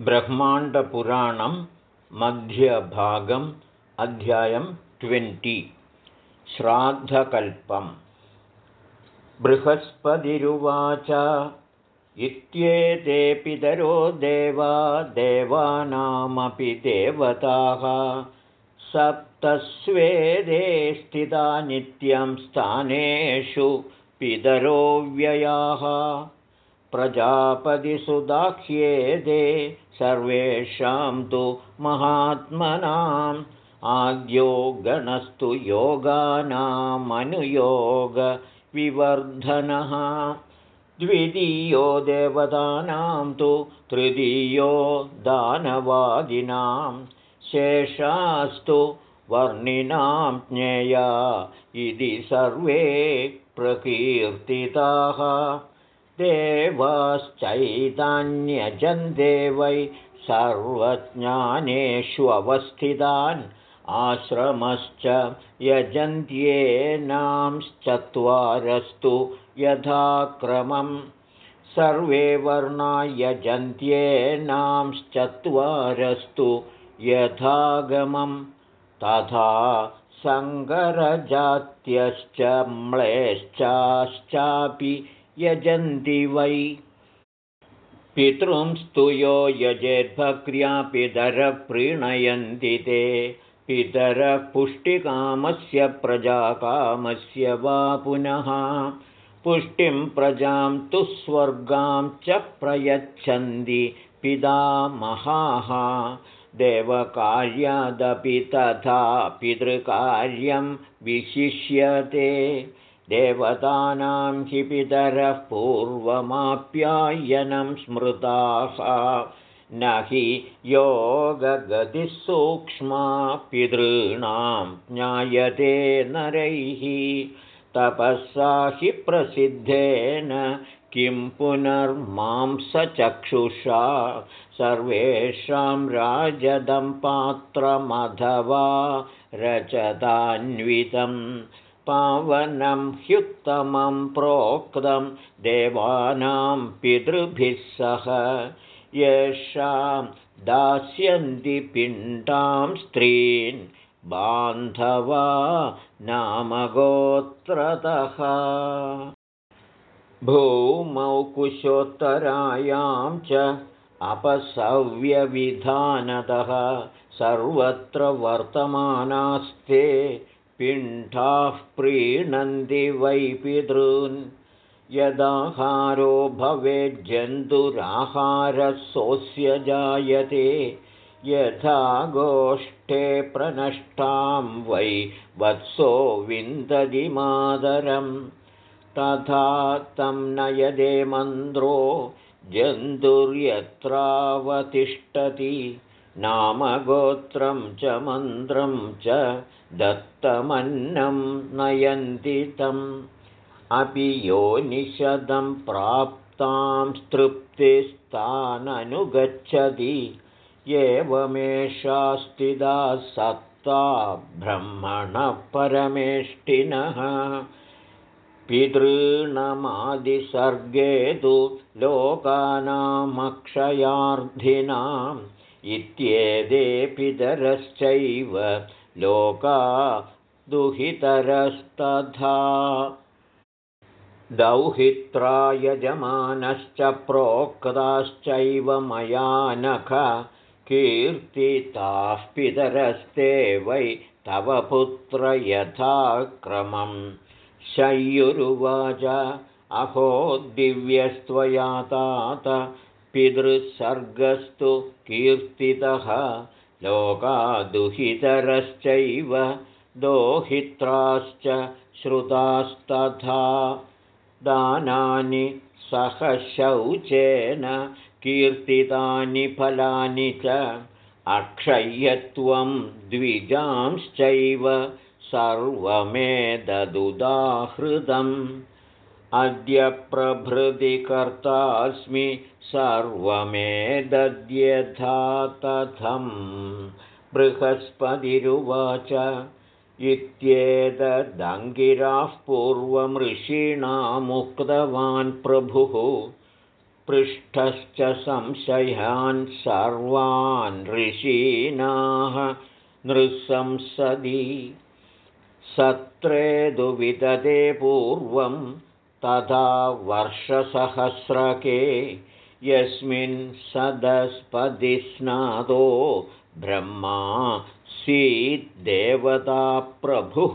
ब्रह्माण्डपुराणं मध्यभागम् अध्यायं ट्वेण्टि। श्राद्धकल्पम्। बृहस्पतिरुवाच इत्येते पितरो देवा देवानामपि देवताः। सप्तस्वेदे स्थिता नित्यं स्थानेषु पितरो व्ययाः प्रजापतिसुदाह्येदे सर्वेषां तु महात्मनाम् आद्यो गणस्तु योगानामनुयोगविवर्धनः। द्वितीयो देवतानां तु तृतीयो दानवादिनां शेषास्तु वर्णिनां ज्ञेया इति सर्वे प्रकीर्तिताः देवाश्चैतान्यजन्ते वै सर्वज्ञानेष्ववस्थितान् आश्रमश्च यजन्त्येनांश्चत्वारस्तु यथाक्रमं सर्वे वर्णा यजन्त्येनांश्चत्वारस्तु यथागमं तथा सङ्करजात्यश्च म्लेश्चाश्चापि यजन्ति वै। पितृंस्तु यो यजेद्भक्र्या पितरः प्रीणयन्ति ते। पितरः पुष्टिकामस्य प्रजाकामस्य वा पुनः। पुष्टिं प्रजां तु स्वर्गां च प्रयच्छन्ति पितामहाः देवकार्यादपि तथा पितृकार्यं विशिष्यते देवतानां हि पितरः पूर्वमाप्यायनं स्मृताः न हि योगगतिसूक्ष्मा पितॄणां ज्ञायते नरैः। तपःसा हि प्रसिद्धेन किं पुनर्मांसचक्षुषा। सर्वेषां राजदं पात्रमथवा रचतान्वितम् पावनं ह्युत्तमं प्रोक्तं देवानां पितृभिः सह। येषां दास्यन्ति पिण्डां स्त्रीन् बान्धवा नामगोत्रतः। भूमौ कुशोत्तरायां च अपसव्यविधानतः। सर्वत्र वर्तमानास्ते पिण्ठाः प्रीणन्ति वै पितॄन्। यदाहारो भवेज्जन्तुराहारसोऽस्य जायते यथा गोष्ठे प्रनष्टां वै वत्सो विन्दति मादरं तथा तं नयदे मन्द्रो जन्तुर्यत्रावतिष्ठति नामगोत्रं च मन्त्रं च दत्तमन्नं नयन्ति तम्। अपि यो निषदं प्राप्तां तृप्तिस्ताननुगच्छति एवमेषा स्थिता सत्ता ब्रह्मणः परमेष्टिनः। पितॄणमादिसर्गे तु लोकानामक्षयार्धिनाम् इत्येते पितरश्चैव लोका दुहितरस्तथा। दौहित्रायजमानश्च प्रोक्ताश्चैव मया नख कीर्तिताः पितरस्ते वै तव पुत्र यथा क्रमं शय्युरुवाच अहो दिव्यस्त्वया तात पितृसर्गस्तु कीर्तितः लोकादुहितरश्चैव दोहित्राश्च श्रुतास्तथा दानानि सहशौचेन कीर्तितानि फलानि च अक्षय्यत्वं द्विजांश्चैव सर्वमेतदुदाहृतम् अद्य प्रभृति कर्तास्मि सर्वमेदद्यथा तथं बृहस्पतिरुवाच। इत्येतदङ्गिराः पूर्वमृषीणामुक्तवान् प्रभुः। पृष्ठश्च संशयान् सर्वान् ऋषीणाः नृशंसदि सत्रेदुविदते पूर्वं तथा वर्षसहस्रके यस्मिन् सदस्पदि स्नातो ब्रह्मा सीद्देवताप्रभुः।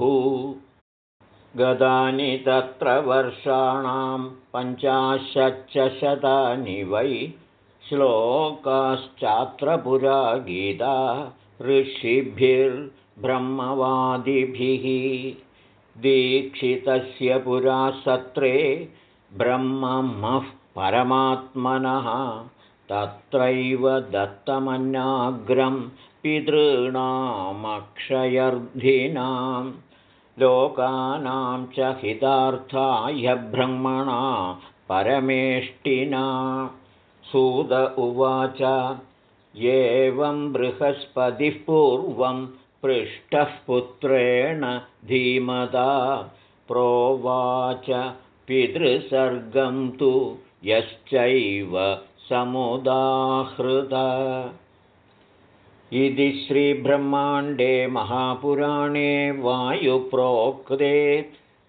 गदानि तत्र वर्षाणां पञ्चाशच्च शतानि वै श्लोकाश्चात्र पुरा गीता ऋषिभिर्ब्रह्मवादिभिः दीक्षितस्य पुरा सत्रे ब्रह्ममः परमात्मनः तत्रैव दत्तमन्नाग्रं पितॄणामक्षयर्धिनां लोकानां च हितार्थाय ब्रह्मणा परमेष्टिना। सुद उवाच एवं बृहस्पतिः पूर्वं पृष्ठः पुत्रेण धीमता प्रोवाच पितृसर्गं तु यश्चैव समुदाहृद इति श्रीब्रह्माण्डे महापुराणे वायुप्रोक्ते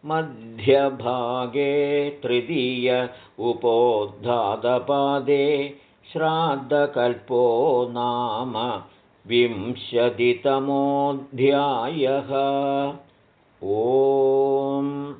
मध्यभागे तृतीय उपोद्धातपादे श्राद्धकल्पो नाम विंशतितमोऽध्यायः। ओम्